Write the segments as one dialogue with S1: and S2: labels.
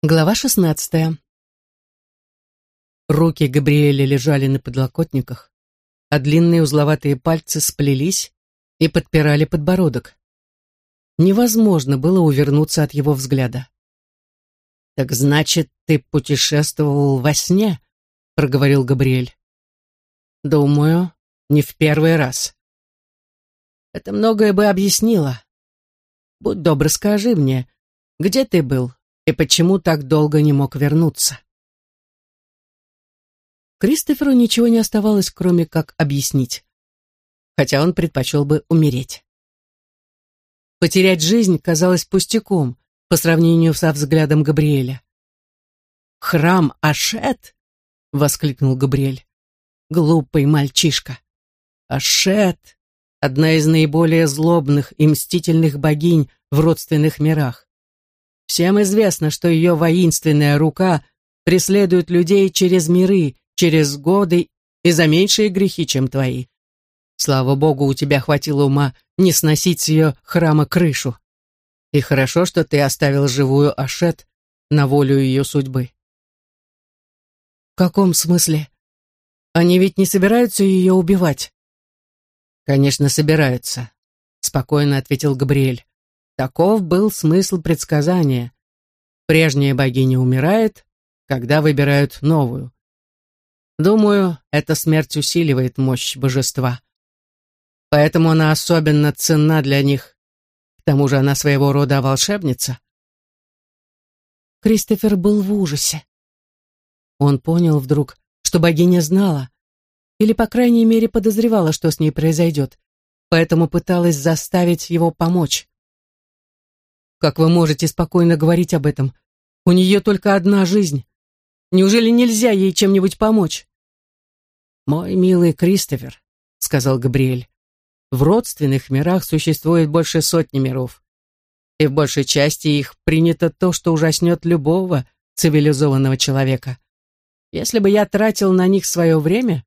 S1: Глава шестнадцатая. Руки Габриэля лежали на подлокотниках, а длинные узловатые пальцы сплелись и подпирали подбородок. Невозможно было увернуться от его взгляда. «Так значит, ты путешествовал во сне?» — проговорил Габриэль. «Думаю, не в первый раз. Это многое бы объяснило. Будь добр, скажи мне, где ты был?» И почему так долго не мог вернуться. Кристоферу ничего не оставалось, кроме как объяснить, хотя он предпочел бы умереть. Потерять жизнь казалось пустяком по сравнению со взглядом Габриэля. «Храм Ашет!» — воскликнул Габриэль. «Глупый мальчишка! Ашет — одна из наиболее злобных и мстительных богинь в родственных мирах. Всем известно, что ее воинственная рука преследует людей через миры, через годы и за меньшие грехи, чем твои. Слава богу, у тебя хватило ума не сносить с ее храма крышу. И хорошо, что ты оставил живую Ашет на волю ее судьбы. В каком смысле? Они ведь не собираются ее убивать? Конечно, собираются, спокойно ответил Габриэль. Таков был смысл предсказания. Прежняя богиня умирает, когда выбирают новую. Думаю, эта смерть усиливает мощь божества. Поэтому она особенно ценна для них. К тому же она своего рода волшебница. Кристофер был в ужасе. Он понял вдруг, что богиня знала, или, по крайней мере, подозревала, что с ней произойдет, поэтому пыталась заставить его помочь. Как вы можете спокойно говорить об этом? У нее только одна жизнь. Неужели нельзя ей чем-нибудь помочь? Мой милый Кристофер, сказал Габриэль, в родственных мирах существует больше сотни миров. И в большей части их принято то, что ужаснет любого цивилизованного человека. Если бы я тратил на них свое время,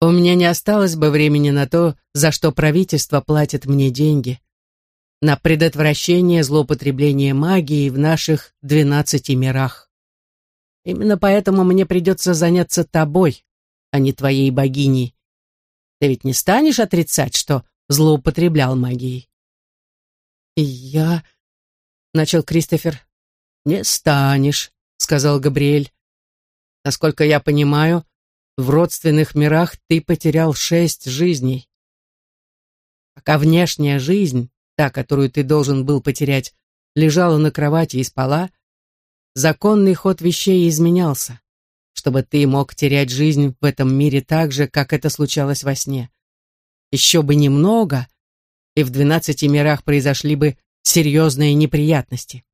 S1: у меня не осталось бы времени на то, за что правительство платит мне деньги на предотвращение злоупотребления магией в наших двенадцати мирах. Именно поэтому мне придется заняться тобой, а не твоей богиней. Ты ведь не станешь отрицать, что злоупотреблял магией? И я... Начал Кристофер. Не станешь, сказал Габриэль. Насколько я понимаю, в родственных мирах ты потерял шесть жизней. Пока внешняя жизнь та, которую ты должен был потерять, лежала на кровати и спала, законный ход вещей изменялся, чтобы ты мог терять жизнь в этом мире так же, как это случалось во сне. Еще бы немного, и в двенадцати мирах произошли бы серьезные неприятности.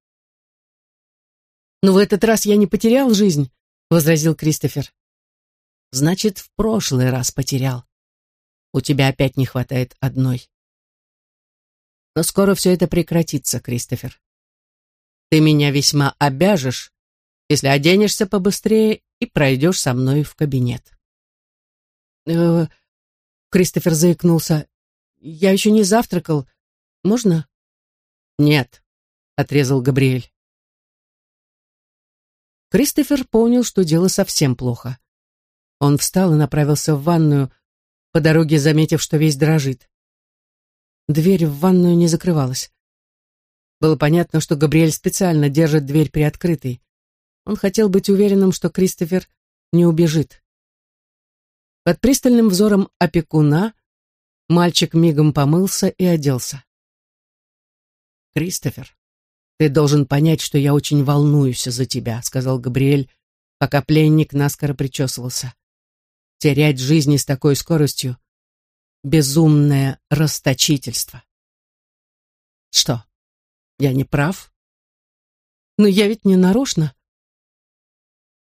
S1: «Но в этот раз я не потерял жизнь», — возразил Кристофер. «Значит, в прошлый раз потерял. У тебя опять не хватает одной». Но скоро все это прекратится, Кристофер. Ты меня весьма обяжешь, если оденешься побыстрее и пройдешь со мной в кабинет. Э, Кристофер заикнулся. Я еще не завтракал. Можно? Нет, отрезал Габриэль. Кристофер понял, что дело совсем плохо. Он встал и направился в ванную, по дороге заметив, что весь дрожит. Дверь в ванную не закрывалась. Было понятно, что Габриэль специально держит дверь приоткрытой. Он хотел быть уверенным, что Кристофер не убежит. Под пристальным взором опекуна мальчик мигом помылся и оделся. «Кристофер, ты должен понять, что я очень волнуюсь за тебя», сказал Габриэль, пока пленник наскоро причесывался. «Терять жизни с такой скоростью безумное расточительство. Что, я не прав? Но я ведь не нарочно.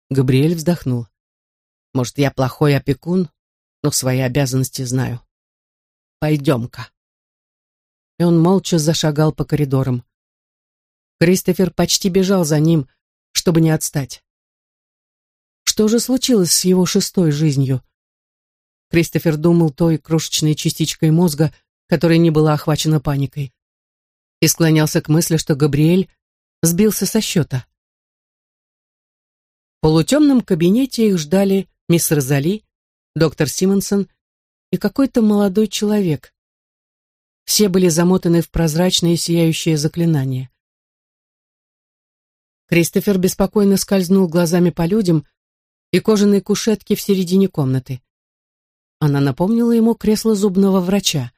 S1: Габриэль вздохнул. Может, я плохой опекун, но свои обязанности знаю. Пойдем-ка. И он молча зашагал по коридорам. Кристофер почти бежал за ним, чтобы не отстать. Что же случилось с его шестой жизнью? Кристофер думал той крошечной частичкой мозга, которая не была охвачена паникой. И склонялся к мысли, что Габриэль сбился со счета. полутемном кабинете их ждали мисс Розали, доктор Симонсон и какой-то молодой человек. Все были замотаны в прозрачные сияющие заклинания. Кристофер беспокойно скользнул глазами по людям и кожаной кушетке в середине комнаты. Она напомнила ему кресло зубного врача.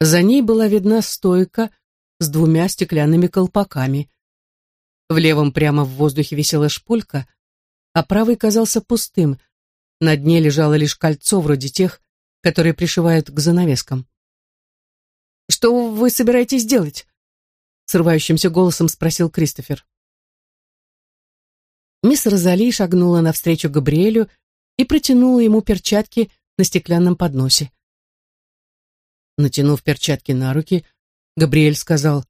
S1: За ней была видна стойка с двумя стеклянными колпаками. В левом прямо в воздухе висела шпулька, а правый казался пустым. На дне лежало лишь кольцо вроде тех, которые пришивают к занавескам. «Что вы собираетесь делать?» срывающимся голосом спросил Кристофер. Мисс Розали шагнула навстречу Габриэлю и протянула ему перчатки на стеклянном подносе. Натянув перчатки на руки, Габриэль сказал,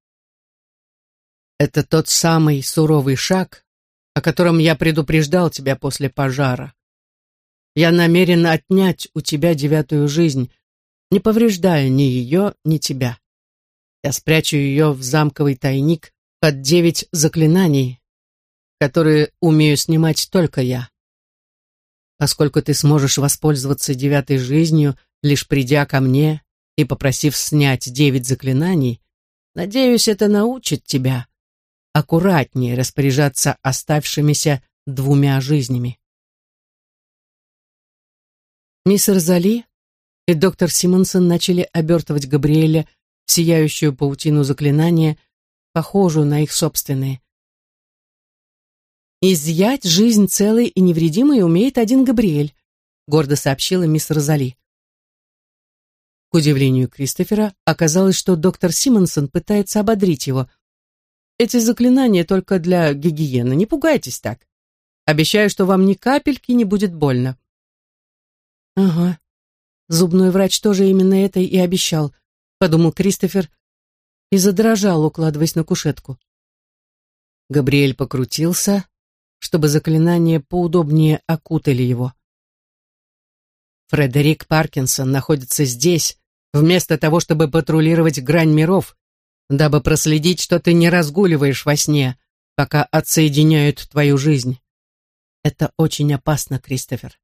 S1: «Это тот самый суровый шаг, о котором я предупреждал тебя после пожара. Я намерен отнять у тебя девятую жизнь, не повреждая ни ее, ни тебя. Я спрячу ее в замковый тайник под девять заклинаний, которые умею снимать только я. Поскольку ты сможешь воспользоваться девятой жизнью, лишь придя ко мне и попросив снять девять заклинаний, надеюсь, это научит тебя аккуратнее распоряжаться оставшимися двумя жизнями. Мисс Розали и доктор Симонсон начали обертывать Габриэля в сияющую паутину заклинания, похожую на их собственные. «Изъять жизнь целой и невредимой умеет один Габриэль», гордо сообщила мисс Розали. К удивлению Кристофера, оказалось, что доктор Симонсон пытается ободрить его. «Эти заклинания только для гигиены, не пугайтесь так. Обещаю, что вам ни капельки не будет больно». «Ага, зубной врач тоже именно это и обещал», подумал Кристофер и задрожал, укладываясь на кушетку. Габриэль покрутился, чтобы заклинания поудобнее окутали его. Фредерик Паркинсон находится здесь, вместо того, чтобы патрулировать грань миров, дабы проследить, что ты не разгуливаешь во сне, пока отсоединяют твою жизнь. Это очень опасно, Кристофер.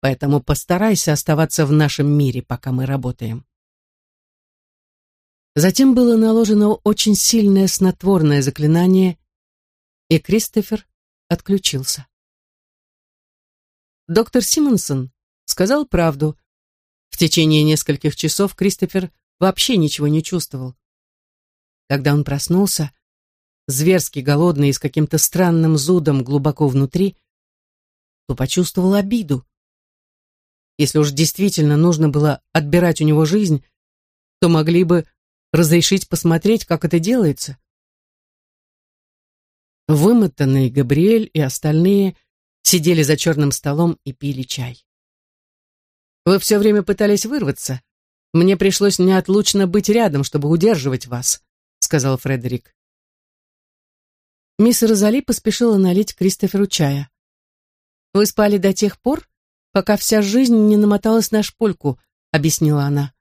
S1: Поэтому постарайся оставаться в нашем мире, пока мы работаем. Затем было наложено очень сильное снотворное заклинание, и Кристофер отключился. Доктор Симонсон сказал правду. В течение нескольких часов Кристофер вообще ничего не чувствовал. Когда он проснулся, зверски голодный и с каким-то странным зудом глубоко внутри, то почувствовал обиду. Если уж действительно нужно было отбирать у него жизнь, то могли бы разрешить посмотреть, как это делается. Вымотанный Габриэль и остальные сидели за черным столом и пили чай. «Вы все время пытались вырваться. Мне пришлось неотлучно быть рядом, чтобы удерживать вас», — сказал Фредерик. Мисс Розали поспешила налить Кристоферу чая. «Вы спали до тех пор, пока вся жизнь не намоталась на шпульку», — объяснила она.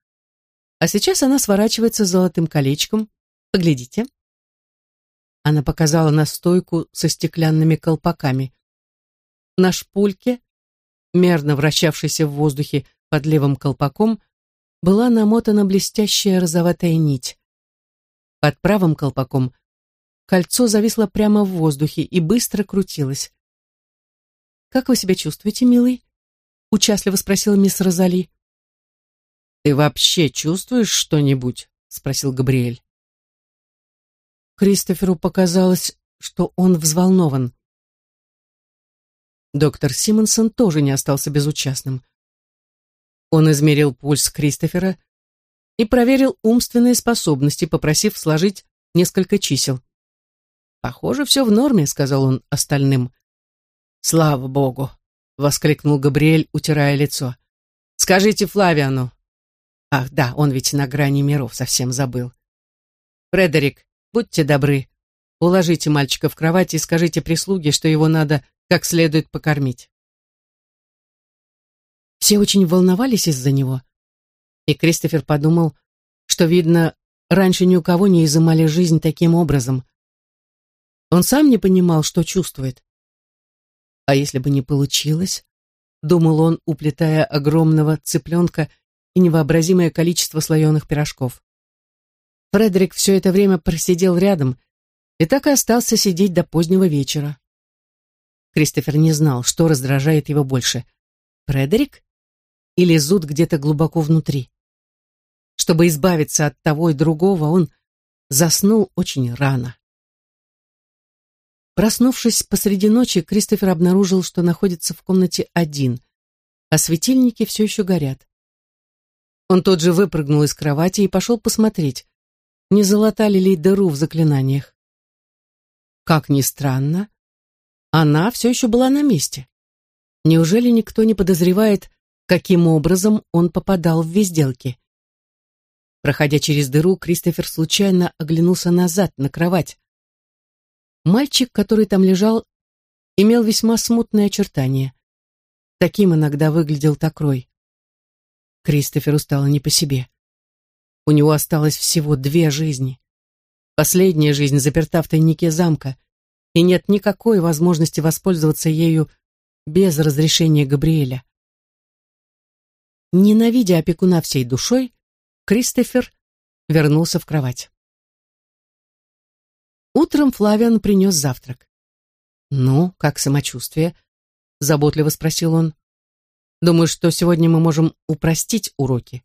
S1: «А сейчас она сворачивается золотым колечком. Поглядите». Она показала на стойку со стеклянными колпаками. На шпульке, мерно вращавшейся в воздухе под левым колпаком, была намотана блестящая розоватая нить. Под правым колпаком кольцо зависло прямо в воздухе и быстро крутилось. «Как вы себя чувствуете, милый?» — участливо спросила мисс Розали. «Ты вообще чувствуешь что-нибудь?» — спросил Габриэль. Кристоферу показалось, что он взволнован. Доктор Симонсон тоже не остался безучастным. Он измерил пульс Кристофера и проверил умственные способности, попросив сложить несколько чисел. «Похоже, все в норме», — сказал он остальным. «Слава богу!» — воскликнул Габриэль, утирая лицо. «Скажите Флавиану». «Ах, да, он ведь на грани миров совсем забыл». «Фредерик, Будьте добры, уложите мальчика в кровать и скажите прислуге, что его надо как следует покормить. Все очень волновались из-за него, и Кристофер подумал, что, видно, раньше ни у кого не изымали жизнь таким образом. Он сам не понимал, что чувствует. А если бы не получилось? Думал он, уплетая огромного цыпленка и невообразимое количество слоеных пирожков. Фредерик все это время просидел рядом и так и остался сидеть до позднего вечера. Кристофер не знал, что раздражает его больше. Фредерик или зуд где-то глубоко внутри. Чтобы избавиться от того и другого, он заснул очень рано. Проснувшись посреди ночи, Кристофер обнаружил, что находится в комнате один, а светильники все еще горят. Он тут же выпрыгнул из кровати и пошел посмотреть, не залатали ли дыру в заклинаниях. Как ни странно, она все еще была на месте. Неужели никто не подозревает, каким образом он попадал в везделки? Проходя через дыру, Кристофер случайно оглянулся назад, на кровать. Мальчик, который там лежал, имел весьма смутные очертания. Таким иногда выглядел Такрой. Кристоферу стало не по себе. У него осталось всего две жизни. Последняя жизнь заперта в тайнике замка, и нет никакой возможности воспользоваться ею без разрешения Габриэля. Ненавидя опекуна всей душой, Кристофер вернулся в кровать. Утром Флавиан принес завтрак. «Ну, как самочувствие?» — заботливо спросил он. «Думаю, что сегодня мы можем упростить уроки.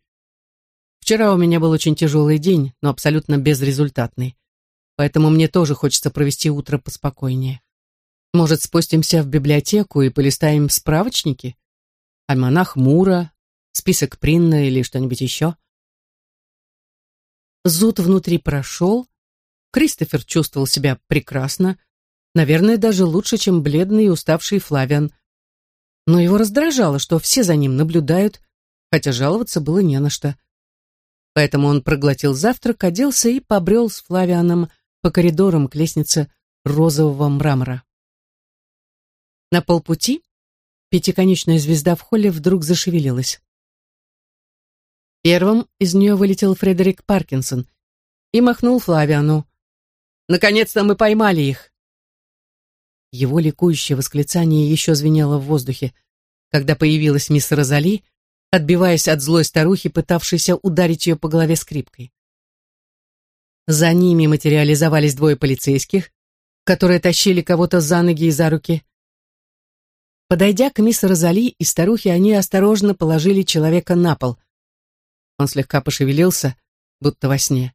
S1: Вчера у меня был очень тяжелый день, но абсолютно безрезультатный. Поэтому мне тоже хочется провести утро поспокойнее. Может, спустимся в библиотеку и полистаем справочники? Альманах Мура, список Принна или что-нибудь еще?» Зуд внутри прошел, Кристофер чувствовал себя прекрасно, наверное, даже лучше, чем бледный и уставший Флавиан. Но его раздражало, что все за ним наблюдают, хотя жаловаться было не на что. Поэтому он проглотил завтрак, оделся и побрел с Флавианом по коридорам к лестнице розового мрамора. На полпути пятиконечная звезда в холле вдруг зашевелилась. Первым из нее вылетел Фредерик Паркинсон и махнул Флавиану. Наконец-то мы поймали их!» Его ликующее восклицание еще звенело в воздухе, когда появилась мисс Розали, отбиваясь от злой старухи, пытавшейся ударить ее по голове скрипкой. За ними материализовались двое полицейских, которые тащили кого-то за ноги и за руки. Подойдя к мисс Розали и старухе, они осторожно положили человека на пол. Он слегка пошевелился, будто во сне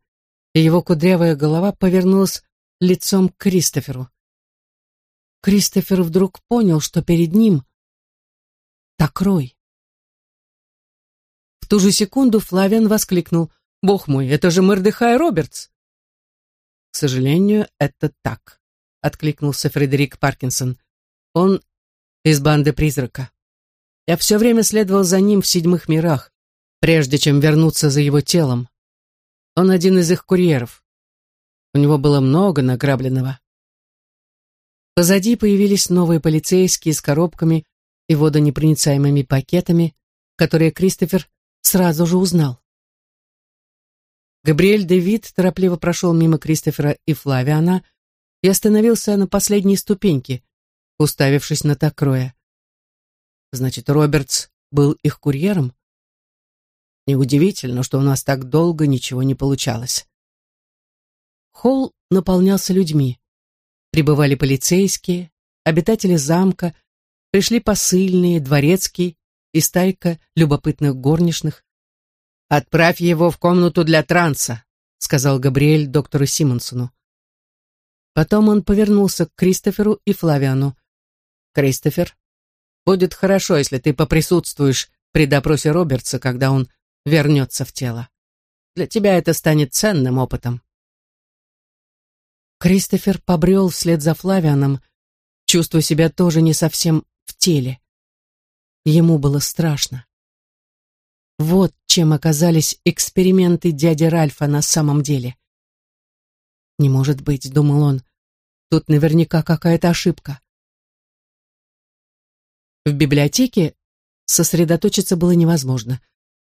S1: и его кудрявая голова повернулась лицом к Кристоферу. Кристофер вдруг понял, что перед ним Такрой. Ту же секунду Флавиан воскликнул. «Бог мой, это же Мордехай Робертс!» «К сожалению, это так», — откликнулся Фредерик Паркинсон. «Он из банды призрака. Я все время следовал за ним в седьмых мирах, прежде чем вернуться за его телом. Он один из их курьеров. У него было много награбленного. Позади появились новые полицейские с коробками и водонепроницаемыми пакетами, которые Кристофер сразу же узнал. Габриэль Девид торопливо прошел мимо Кристофера и Флавиана и остановился на последней ступеньке, уставившись на Такроя. Значит, Робертс был их курьером? Неудивительно, что у нас так долго ничего не получалось. Холл наполнялся людьми. Прибывали полицейские, обитатели замка, пришли посыльные, дворецкий и стайка любопытных горничных. «Отправь его в комнату для транса», — сказал Габриэль доктору Симонсону. Потом он повернулся к Кристоферу и Флавиану. «Кристофер, будет хорошо, если ты поприсутствуешь при допросе Робертса, когда он вернется в тело. Для тебя это станет ценным опытом. Кристофер побрел вслед за Флавианом, чувствуя себя тоже не совсем в теле. Ему было страшно. Вот чем оказались эксперименты дяди Ральфа на самом деле. «Не может быть», — думал он, — «тут наверняка какая-то ошибка». В библиотеке сосредоточиться было невозможно.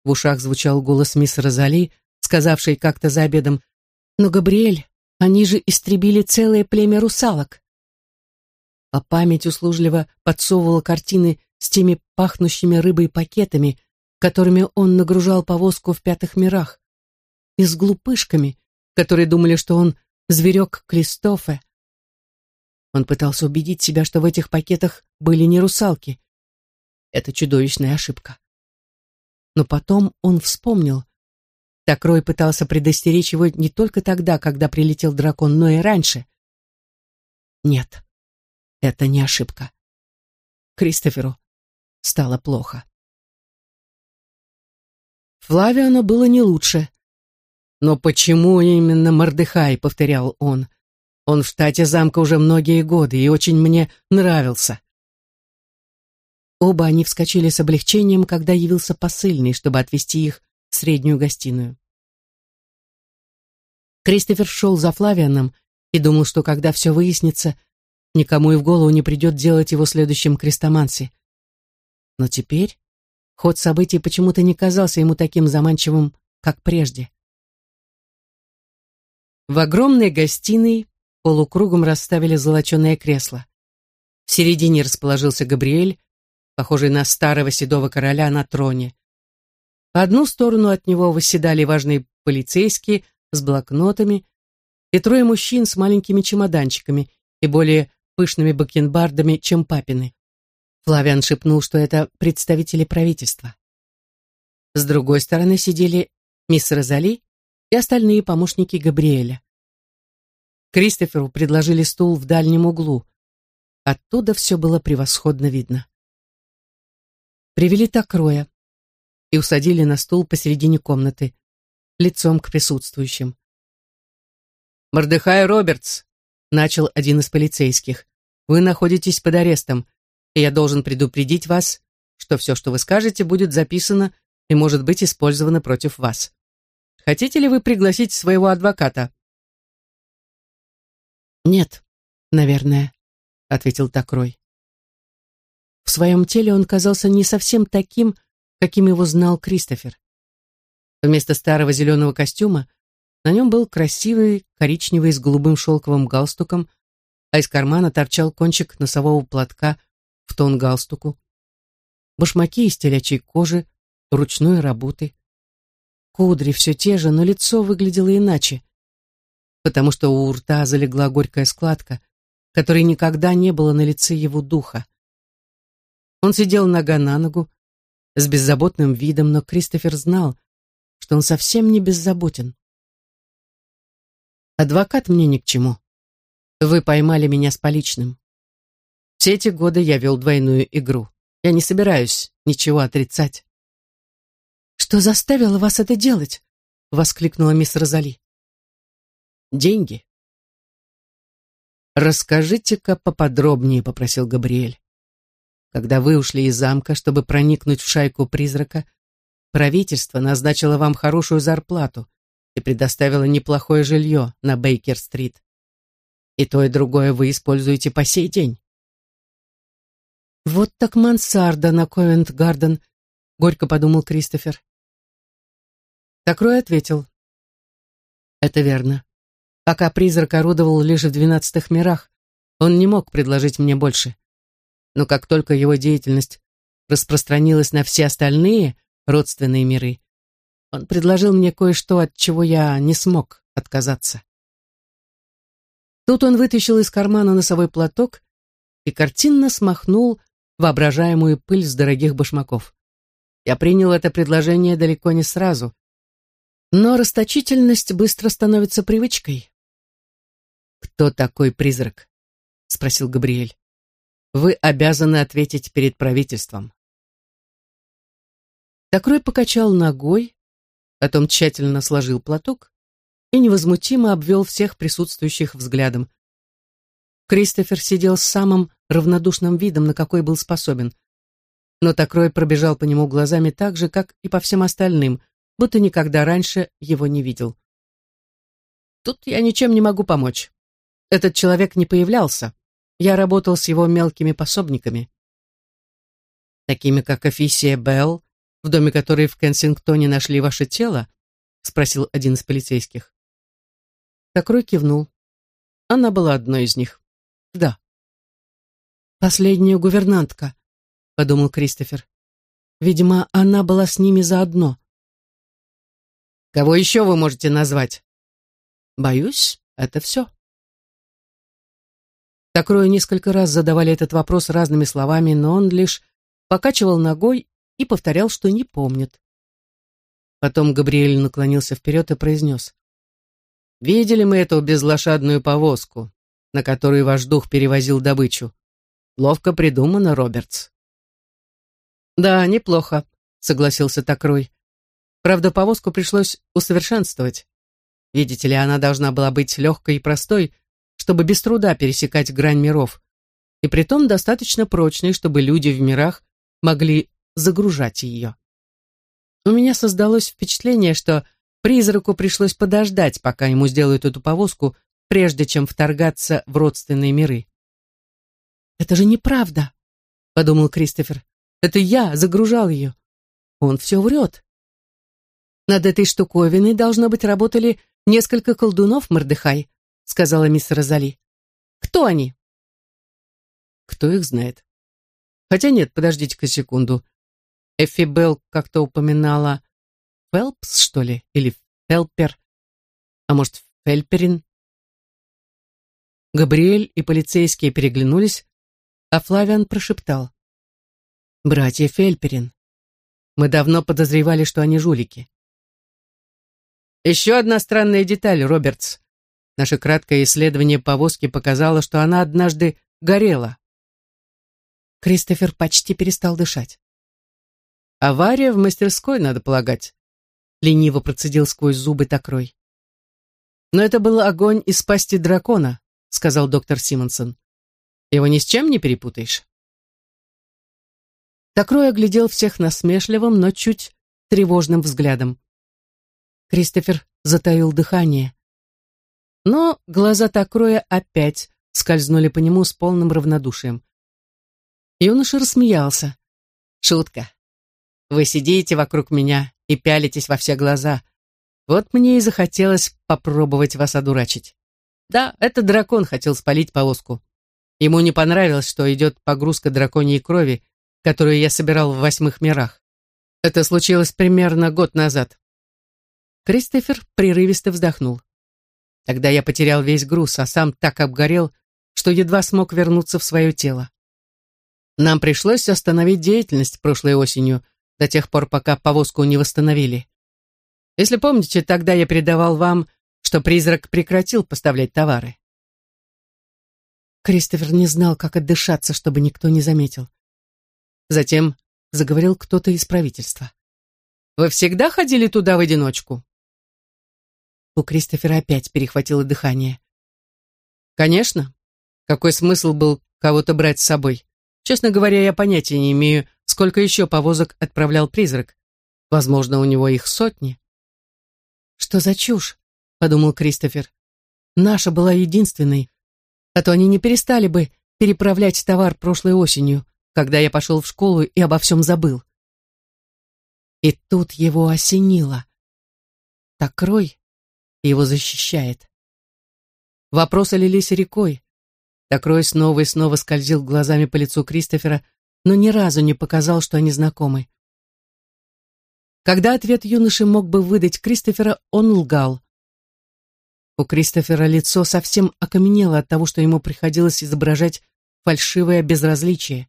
S1: В ушах звучал голос мисс Розали, сказавшей как-то за обедом, «Но, Габриэль, они же истребили целое племя русалок». а память услужливо подсовывала картины с теми пахнущими рыбой пакетами, которыми он нагружал повозку в пятых мирах, и с глупышками, которые думали, что он зверек Клистофе. Он пытался убедить себя, что в этих пакетах были не русалки. Это чудовищная ошибка. Но потом он вспомнил. Такрой пытался предостеречь его не только тогда, когда прилетел дракон, но и раньше. Нет, это не ошибка. Кристоферу стало плохо. Флавиану было не лучше. «Но почему именно Мордыхай?» — повторял он. «Он в штате замка уже многие годы и очень мне нравился». Оба они вскочили с облегчением, когда явился посыльный, чтобы отвезти их в среднюю гостиную. Кристофер шел за Флавианом и думал, что когда все выяснится, никому и в голову не придет делать его следующим крестоманси. Но теперь ход событий почему-то не казался ему таким заманчивым, как прежде. В огромной гостиной полукругом расставили золоченое кресло. В середине расположился Габриэль, похожий на старого седого короля на троне. По одну сторону от него восседали важные полицейские с блокнотами и трое мужчин с маленькими чемоданчиками и более пышными бакенбардами, чем папины. Флавиан шепнул, что это представители правительства. С другой стороны сидели мисс Розали и остальные помощники Габриэля. Кристоферу предложили стул в дальнем углу. Оттуда все было превосходно видно. Привели Такроя и усадили на стул посередине комнаты, лицом к присутствующим. «Мордыхай Робертс», — начал один из полицейских, — «вы находитесь под арестом, и я должен предупредить вас, что все, что вы скажете, будет записано и может быть использовано против вас. Хотите ли вы пригласить своего адвоката?» «Нет, наверное», — ответил Такрой. В своем теле он казался не совсем таким, каким его знал Кристофер. Вместо старого зеленого костюма на нем был красивый коричневый с голубым шелковым галстуком, а из кармана торчал кончик носового платка в тон галстуку. Башмаки из телячьей кожи, ручной работы. Кудри все те же, но лицо выглядело иначе, потому что у рта залегла горькая складка, которой никогда не было на лице его духа. Он сидел нога на ногу, с беззаботным видом, но Кристофер знал, что он совсем не беззаботен. «Адвокат мне ни к чему. Вы поймали меня с поличным. Все эти годы я вел двойную игру. Я не собираюсь ничего отрицать». «Что заставило вас это делать?» — воскликнула мисс Розали. «Деньги». «Расскажите-ка поподробнее», — попросил Габриэль. «Когда вы ушли из замка, чтобы проникнуть в шайку призрака, правительство назначило вам хорошую зарплату и предоставило неплохое жилье на Бейкер-стрит. И то, и другое вы используете по сей день. «Вот так мансарда на Ковент-Гарден», — горько подумал Кристофер. Такрой ответил. «Это верно. Пока призрак орудовал лишь в двенадцатых мирах, он не мог предложить мне больше. Но как только его деятельность распространилась на все остальные родственные миры, он предложил мне кое-что, от чего я не смог отказаться. Тут он вытащил из кармана носовой платок и картинно смахнул воображаемую пыль с дорогих башмаков. Я принял это предложение далеко не сразу. Но расточительность быстро становится привычкой. «Кто такой призрак?» — спросил Габриэль. «Вы обязаны ответить перед правительством». Такрой покачал ногой, потом тщательно сложил платок и невозмутимо обвел всех присутствующих взглядом. Кристофер сидел с самым равнодушным видом, на какой был способен. Но Такрой пробежал по нему глазами так же, как и по всем остальным, будто никогда раньше его не видел. «Тут я ничем не могу помочь. Этот человек не появлялся. Я работал с его мелкими пособниками. Такими, как Офисия Белл, в доме которой в Кенсингтоне нашли ваше тело?» — спросил один из полицейских. Такрой кивнул. Она была одной из них. Да. Последняя гувернантка, подумал Кристофер. Видимо, она была с ними заодно. Кого еще вы можете назвать? Боюсь, это все. Такрою несколько раз задавали этот вопрос разными словами, но он лишь покачивал ногой и повторял, что не помнит. Потом Габриэль наклонился вперед и произнес. «Видели мы эту безлошадную повозку, на которой ваш дух перевозил добычу? Ловко придумано, Робертс». «Да, неплохо», — согласился Такрой. «Правда, повозку пришлось усовершенствовать. Видите ли, она должна была быть легкой и простой, чтобы без труда пересекать грань миров, и притом достаточно прочной, чтобы люди в мирах могли загружать ее. У меня создалось впечатление, что призраку пришлось подождать, пока ему сделают эту повозку, прежде чем вторгаться в родственные миры. «Это же неправда», — подумал Кристофер. «Это я загружал ее. Он все врет». «Над этой штуковиной, должно быть, работали несколько колдунов, Мордыхай», — сказала мисс Розали. «Кто они?» «Кто их знает?» «Хотя нет, подождите-ка секунду. Эффи Белл как-то упоминала Фелпс, что ли, или Фелпер, а может, Фельперин. Габриэль и полицейские переглянулись, а Флавиан прошептал. «Братья Фельперин. Мы давно подозревали, что они жулики». «Еще одна странная деталь, Робертс. Наше краткое исследование повозки показало, что она однажды горела». Кристофер почти перестал дышать. Авария в мастерской, надо полагать. Лениво процедил сквозь зубы Такрой. Но это был огонь из пасти дракона, сказал доктор Симонсон. Его ни с чем не перепутаешь. Такрой оглядел всех насмешливым, но чуть тревожным взглядом. Кристофер затаил дыхание. Но глаза Такроя опять скользнули по нему с полным равнодушием. Юноша рассмеялся. Шутка. Вы сидите вокруг меня и пялитесь во все глаза. Вот мне и захотелось попробовать вас одурачить. Да, этот дракон хотел спалить полоску. Ему не понравилось, что идет погрузка драконьей крови, которую я собирал в восьмых мирах. Это случилось примерно год назад. Кристофер прерывисто вздохнул. Тогда я потерял весь груз, а сам так обгорел, что едва смог вернуться в свое тело. Нам пришлось остановить деятельность прошлой осенью, до тех пор, пока повозку не восстановили. Если помните, тогда я передавал вам, что призрак прекратил поставлять товары. Кристофер не знал, как отдышаться, чтобы никто не заметил. Затем заговорил кто-то из правительства. «Вы всегда ходили туда в одиночку?» У Кристофера опять перехватило дыхание. «Конечно. Какой смысл был кого-то брать с собой? Честно говоря, я понятия не имею, Сколько еще повозок отправлял призрак? Возможно, у него их сотни. «Что за чушь?» — подумал Кристофер. «Наша была единственной, а то они не перестали бы переправлять товар прошлой осенью, когда я пошел в школу и обо всем забыл». И тут его осенило. Так Рой его защищает. Вопросы лились рекой. Так Рой снова и снова скользил глазами по лицу Кристофера, но ни разу не показал, что они знакомы. Когда ответ юноши мог бы выдать Кристофера, он лгал. У Кристофера лицо совсем окаменело от того, что ему приходилось изображать фальшивое безразличие.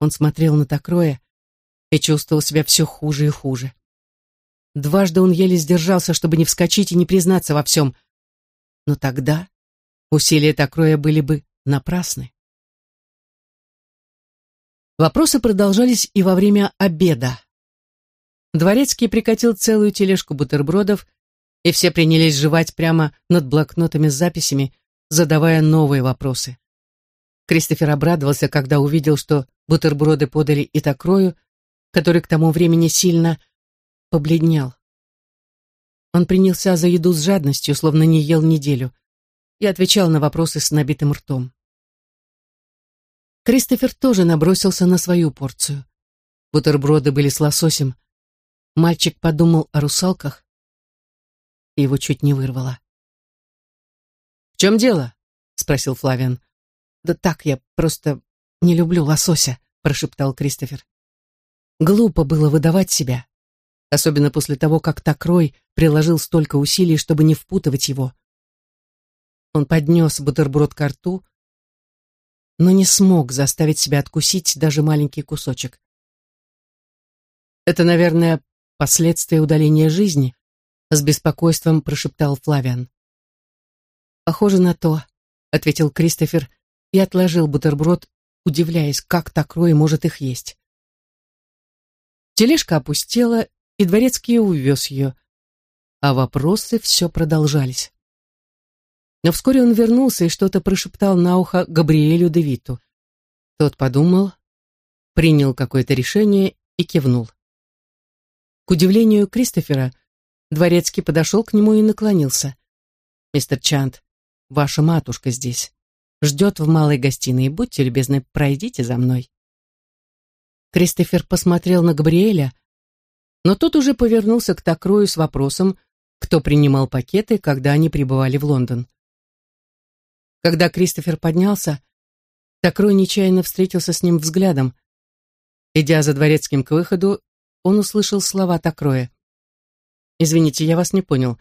S1: Он смотрел на Токроя и чувствовал себя все хуже и хуже. Дважды он еле сдержался, чтобы не вскочить и не признаться во всем. Но тогда усилия Токроя были бы напрасны. Вопросы продолжались и во время обеда. Дворецкий прикатил целую тележку бутербродов, и все принялись жевать прямо над блокнотами с записями, задавая новые вопросы. Кристофер обрадовался, когда увидел, что бутерброды подали и Такрою, который к тому времени сильно побледнел. Он принялся за еду с жадностью, словно не ел неделю, и отвечал на вопросы с набитым ртом. Кристофер тоже набросился на свою порцию. Бутерброды были с лососем. Мальчик подумал о русалках, и его чуть не вырвало. «В чем дело?» — спросил Флавиан. «Да так, я просто не люблю лосося», — прошептал Кристофер. Глупо было выдавать себя, особенно после того, как Такрой приложил столько усилий, чтобы не впутывать его. Он поднес бутерброд к рту, но не смог заставить себя откусить даже маленький кусочек. «Это, наверное, последствия удаления жизни», — с беспокойством прошептал Флавиан. «Похоже на то», — ответил Кристофер и отложил бутерброд, удивляясь, как Такрой может их есть. Тележка опустела, и дворецкий увез ее, а вопросы все продолжались. Но вскоре он вернулся и что-то прошептал на ухо Габриэлю Девиту. Тот подумал, принял какое-то решение и кивнул. К удивлению Кристофера, дворецкий подошел к нему и наклонился. «Мистер Чант, ваша матушка здесь. Ждет в малой гостиной. Будьте любезны, пройдите за мной». Кристофер посмотрел на Габриэля, но тот уже повернулся к Такрою с вопросом, кто принимал пакеты, когда они прибывали в Лондон. Когда Кристофер поднялся, Такрой нечаянно встретился с ним взглядом. Идя за дворецким к выходу, он услышал слова Такроя. «Извините, я вас не понял.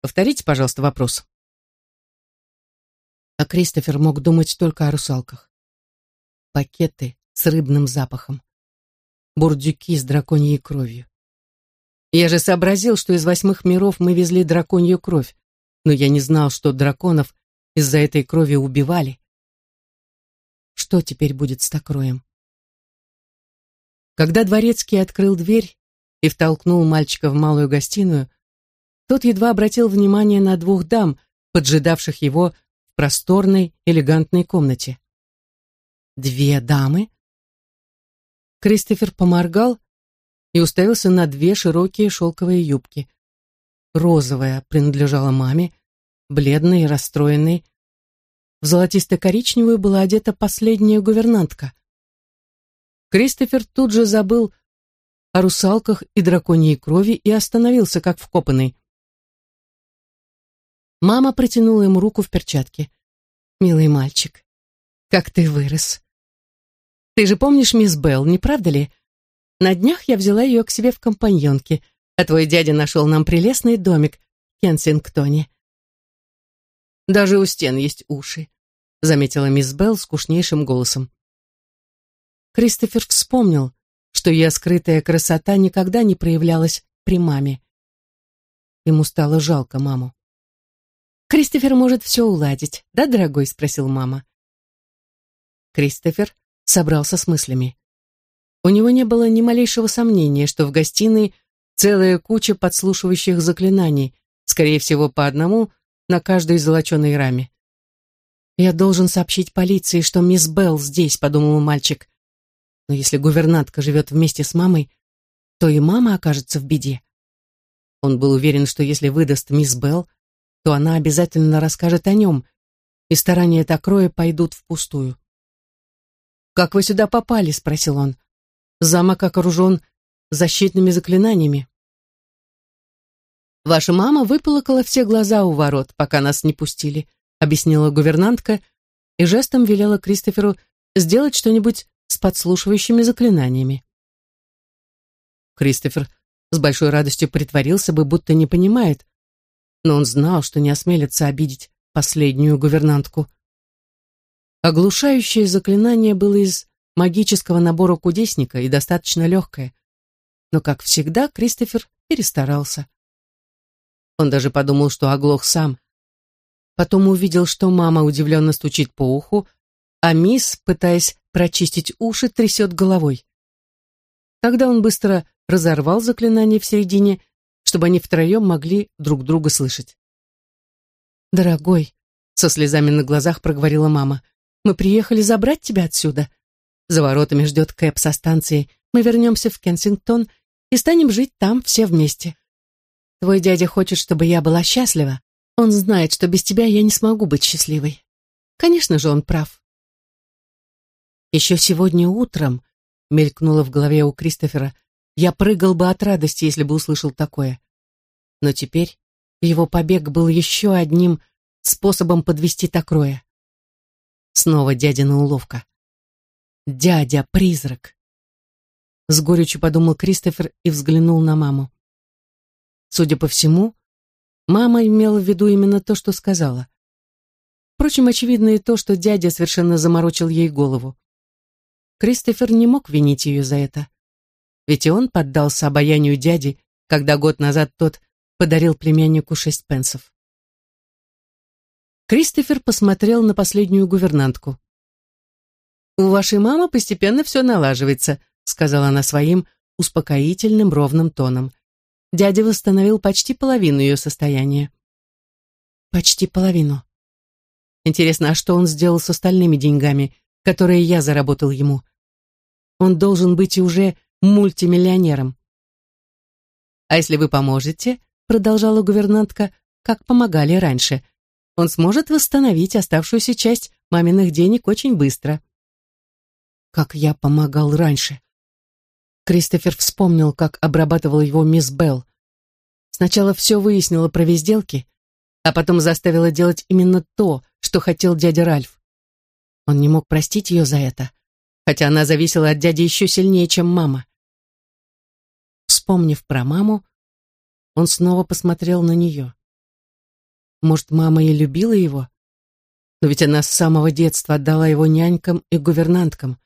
S1: Повторите, пожалуйста, вопрос». А Кристофер мог думать только о русалках. Пакеты с рыбным запахом. Бурдюки с драконьей кровью. Я же сообразил, что из восьмых миров мы везли драконью кровь, но я не знал, что драконов из-за этой крови убивали. Что теперь будет с Токроем? Когда дворецкий открыл дверь и втолкнул мальчика в малую гостиную, тот едва обратил внимание на двух дам, поджидавших его в просторной, элегантной комнате. Две дамы? Кристофер поморгал и уставился на две широкие шелковые юбки. Розовая принадлежала маме, бледной и расстроенной. В золотисто-коричневую была одета последняя гувернантка. Кристофер тут же забыл о русалках и драконьей крови и остановился, как вкопанный. Мама протянула ему руку в перчатке. «Милый мальчик, как ты вырос!» «Ты же помнишь мисс Белл, не правда ли? На днях я взяла ее к себе в компаньонки, а твой дядя нашел нам прелестный домик в Кенсингтоне. Даже у стен есть уши», — заметила мисс Белл скучнейшим голосом. Кристофер вспомнил, что ее скрытая красота никогда не проявлялась при маме. Ему стало жалко маму. «Кристофер может все уладить, да, дорогой?» — спросил мама. Кристофер собрался с мыслями. У него не было ни малейшего сомнения, что в гостиной целая куча подслушивающих заклинаний, скорее всего, по одному на каждой золоченой раме. «Я должен сообщить полиции, что мисс Белл здесь», — подумал мальчик. «Но если гувернантка живет вместе с мамой, то и мама окажется в беде». Он был уверен, что если выдаст мисс Белл, то она обязательно расскажет о нем, и старания Такроя пойдут впустую. «Как вы сюда попали?» — спросил он. «Замок окружен защитными заклинаниями». «Ваша мама выплакала все глаза у ворот, пока нас не пустили», объяснила гувернантка и жестом велела Кристоферу сделать что-нибудь с подслушивающими заклинаниями. Кристофер с большой радостью притворился бы, будто не понимает, но он знал, что не осмелится обидеть последнюю гувернантку. Оглушающее заклинание было из магического набора кудесника и достаточно легкое, но, как всегда, Кристофер перестарался. Он даже подумал, что оглох сам. Потом увидел, что мама удивленно стучит по уху, а мисс, пытаясь прочистить уши, трясет головой. Тогда он быстро разорвал заклинание в середине, чтобы они втроем могли друг друга слышать. «Дорогой», — со слезами на глазах проговорила мама, «мы приехали забрать тебя отсюда. За воротами ждет Кэп со станции. Мы вернемся в Кенсингтон и станем жить там все вместе. Твой дядя хочет, чтобы я была счастлива. Он знает, что без тебя я не смогу быть счастливой. Конечно же, он прав. Еще сегодня утром, мелькнуло в голове у Кристофера, я прыгал бы от радости, если бы услышал такое. Но теперь его побег был еще одним способом подвести Токроя. Снова дядина уловка. Дядя-призрак. С горечью подумал Кристофер и взглянул на маму. Судя по всему, мама имела в виду именно то, что сказала. Впрочем, очевидно и то, что дядя совершенно заморочил ей голову. Кристофер не мог винить ее за это. Ведь и он поддался обаянию дяди, когда год назад тот подарил племяннику шесть пенсов. Кристофер посмотрел на последнюю гувернантку. «У вашей мамы постепенно все налаживается», сказала она своим успокоительным ровным тоном. Дядя восстановил почти половину ее состояния. Почти половину. Интересно, а что он сделал с остальными деньгами, которые я заработал ему? Он должен быть уже мультимиллионером. А если вы поможете, продолжала гувернантка, как помогали раньше, он сможет восстановить оставшуюся часть маминых денег очень быстро. Как я помогал раньше. Кристофер вспомнил, как обрабатывал его мисс Белл. Сначала все выяснила про везделки, а потом заставила делать именно то, что хотел дядя Ральф. Он не мог простить ее за это, хотя она зависела от дяди еще сильнее, чем мама. Вспомнив про маму, он снова посмотрел на нее. Может, мама и любила его? Но ведь она с самого детства отдала его нянькам и гувернанткам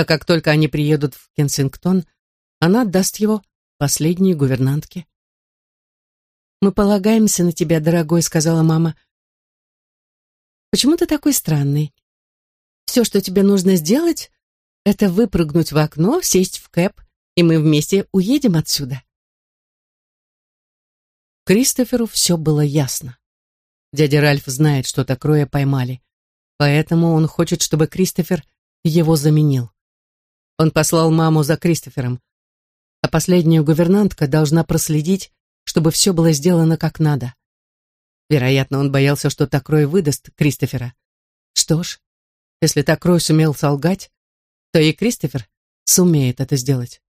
S1: а как только они приедут в Кенсингтон, она отдаст его последней гувернантке. «Мы полагаемся на тебя, дорогой», — сказала мама. «Почему ты такой странный? Все, что тебе нужно сделать, это выпрыгнуть в окно, сесть в кэп, и мы вместе уедем отсюда». Кристоферу все было ясно. Дядя Ральф знает, что такое поймали, поэтому он хочет, чтобы Кристофер его заменил. Он послал маму за Кристофером, а последняя гувернантка должна проследить, чтобы все было сделано как надо. Вероятно, он боялся, что Такрой выдаст Кристофера. Что ж, если Такрой сумел солгать, то и Кристофер сумеет это сделать.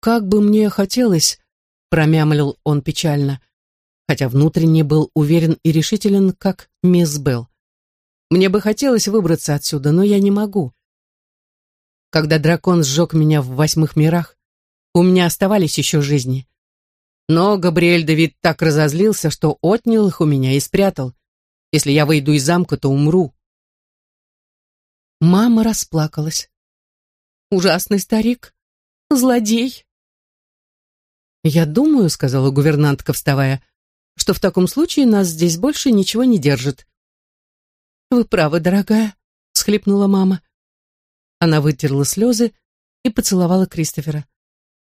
S1: «Как бы мне хотелось», — промямлил он печально, хотя внутренне был уверен и решителен, как мисс Белл. «Мне бы хотелось выбраться отсюда, но я не могу. Когда дракон сжег меня в восьмых мирах, у меня оставались еще жизни. Но Габриэль Давид так разозлился, что отнял их у меня и спрятал. Если я выйду из замка, то умру. Мама расплакалась. Ужасный старик. Злодей. «Я думаю», — сказала гувернантка, вставая, «что в таком случае нас здесь больше ничего не держит». «Вы правы, дорогая», — схлипнула мама. Она вытерла слезы и поцеловала Кристофера.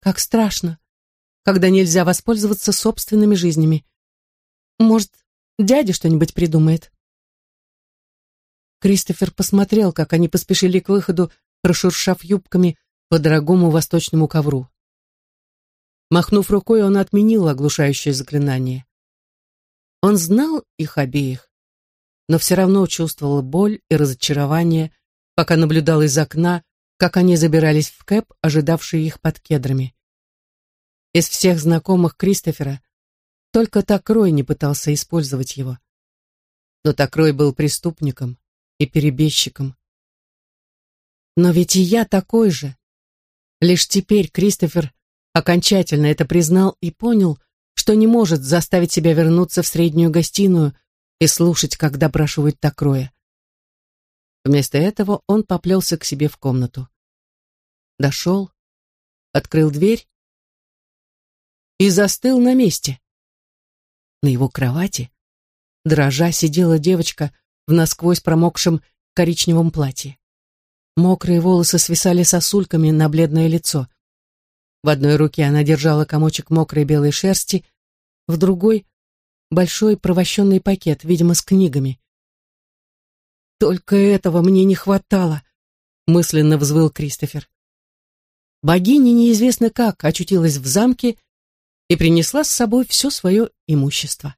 S1: Как страшно, когда нельзя воспользоваться собственными жизнями. Может, дядя что-нибудь придумает? Кристофер посмотрел, как они поспешили к выходу, прошуршав юбками по дорогому восточному ковру. Махнув рукой, он отменил оглушающее заклинание. Он знал их обеих, но все равно чувствовал боль и разочарование, пока наблюдал из окна, как они забирались в кэп, ожидавший их под кедрами. Из всех знакомых Кристофера только Такрой не пытался использовать его. Но Такрой был преступником и перебежчиком. Но ведь и я такой же. Лишь теперь Кристофер окончательно это признал и понял, что не может заставить себя вернуться в среднюю гостиную и слушать, как допрашивают Такроя. Вместо этого он поплелся к себе в комнату. Дошел, открыл дверь и застыл на месте. На его кровати, дрожа, сидела девочка в насквозь промокшем коричневом платье. Мокрые волосы свисали сосульками на бледное лицо. В одной руке она держала комочек мокрой белой шерсти, в другой — большой провощенный пакет, видимо, с книгами. «Только этого мне не хватало», — мысленно взвыл Кристофер. Богиня неизвестно как очутилась в замке и принесла с собой все свое имущество.